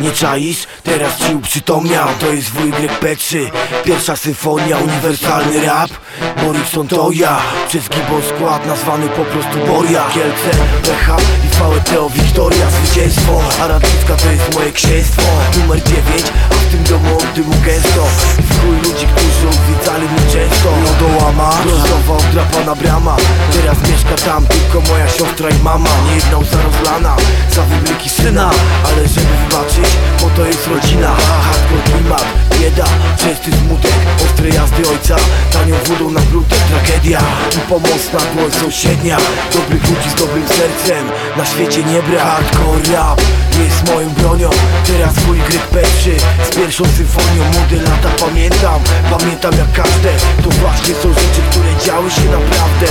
Nie czaisz? Teraz ci uprzytomniał To jest WYP3 Pierwsza syfonia, uniwersalny rap. Borykson to ja. Przez gibon skład nazwany po prostu Boria. Kielce, BH i VETO Wiktoria Zwycięstwo, a to jest moje księstwo. Numer 9, domu dymu gęsto chuj ludzi, którzy odwiedzali mnie często. Lodołama, rozowa odrapana brama. Teraz mieszka tam tylko moja siostra i mama. Nie jedna łza rozlana za wybryki syna. Ale żeby wybaczyć, bo to jest rodzina. Hardcore klimat, bieda, częsty smutek Jazdy ojca, tanią wodą na brudek Tragedia. I pomocna dłoń sąsiednia Dobrych ludzi z dobrym sercem, na świecie nie brak. Hardcore rap jest moją bronią Teraz wuj P3 z pierwszą symfonią. Młode lata pamiętam, pamiętam jak każde To właśnie są rzeczy, które działy się naprawdę.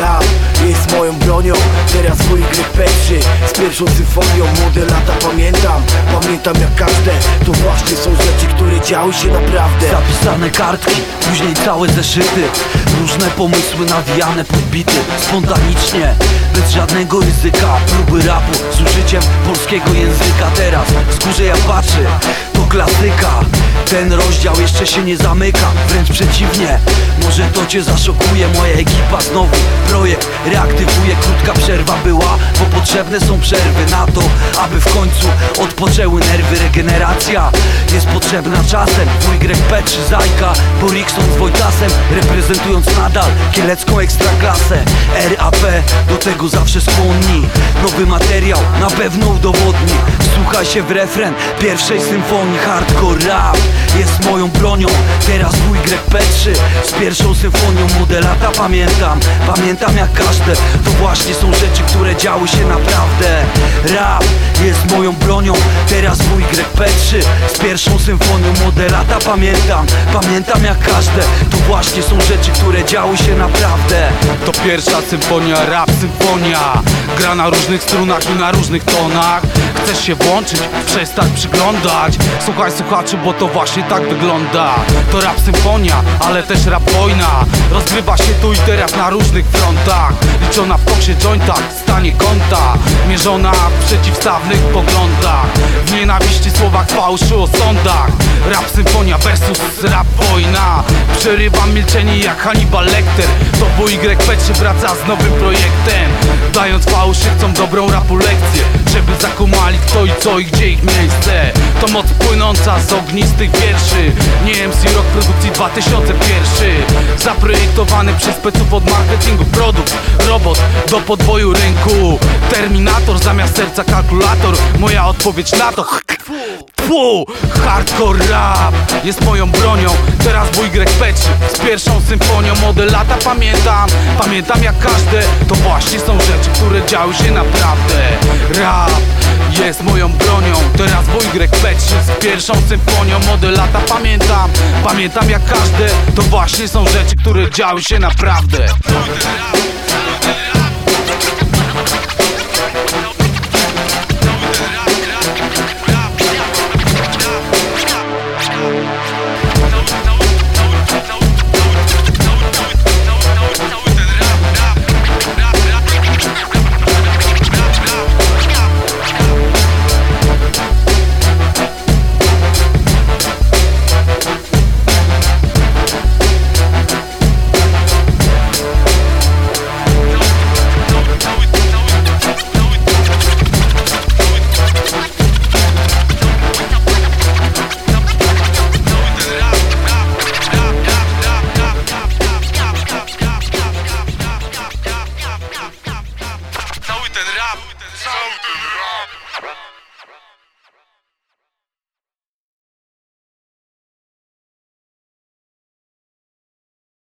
Rap jest moją bronią Teraz wuj P3 z pierwszą symfonią Młode lata pamiętam, pamiętam jak każde To właśnie są rzeczy, które działy się naprawdę. Zapisane kartki, później całe zeszyty. Różne pomysły nawijane podbity. Spontanicznie, bez żadnego ryzyka. Próby rapu z użyciem polskiego języka. Teraz z górze ja patrzę, klasyka. Ten rozdział jeszcze się nie zamyka Wręcz przeciwnie, może to cię zaszokuje Moja ekipa znowu projekt reaktywuje. Krótka przerwa była, bo potrzebne są przerwy Na to, aby w końcu odpoczęły nerwy. Regeneracja jest potrzebna czasem. Greg Petrzy, Zajka, Borikson z Wojtasem Reprezentując nadal kielecką ekstraklasę. RAP do tego zawsze skłonni. Nowy materiał na pewno udowodni. Słuchaj się w refren pierwszej symfonii Hardcore rap jest moją bronią. Teraz mój Greg Petrzy z pierwszą symfonią Młode lata pamiętam, pamiętam jak każde To właśnie są rzeczy, które działy się naprawdę. Rap jest moją bronią. Teraz mój Greg Petrzy z pierwszą symfonią Młode lata pamiętam, pamiętam jak każde To właśnie są rzeczy, które działy się naprawdę. To pierwsza symfonia, rap symfonia. Gra na różnych strunach i na różnych tonach. Chcesz się włączyć, przestać przyglądać Słuchaj słuchaczu, bo to właśnie tak wygląda. To rap symfonia, ale też rap wojna. Rozgrywa się tu i teraz na różnych frontach. Liczona w koksie jointach, stanie konta. Mierzona w przeciwstawnych poglądach. W nienawiści słowach fałszu o sądach. Rap symfonia versus rap wojna. Przerywam milczenie jak Hannibal Lecter. To Y wraca z nowym projektem Dając fałszywcom dobrą rapu lekcję Żeby zakumali kto i co i gdzie ich miejsce. To moc płynąca z ognistych wierszy Nie MC Rock produkcji 2001 Zaprojektowany przez speców od marketingu produkt Robot do podboju rynku. Terminator zamiast serca kalkulator Moja odpowiedź na to. Fu, hardcore rap jest moją bronią Teraz bój Greg Petrzy z pierwszą symfonią Młode lata pamiętam, pamiętam jak każde To właśnie są rzeczy, które działy się naprawdę. Rap jest moją bronią Teraz Greg Petrzy z pierwszą symfonią Młode lata pamiętam, pamiętam jak każde To właśnie są rzeczy, które działy się naprawdę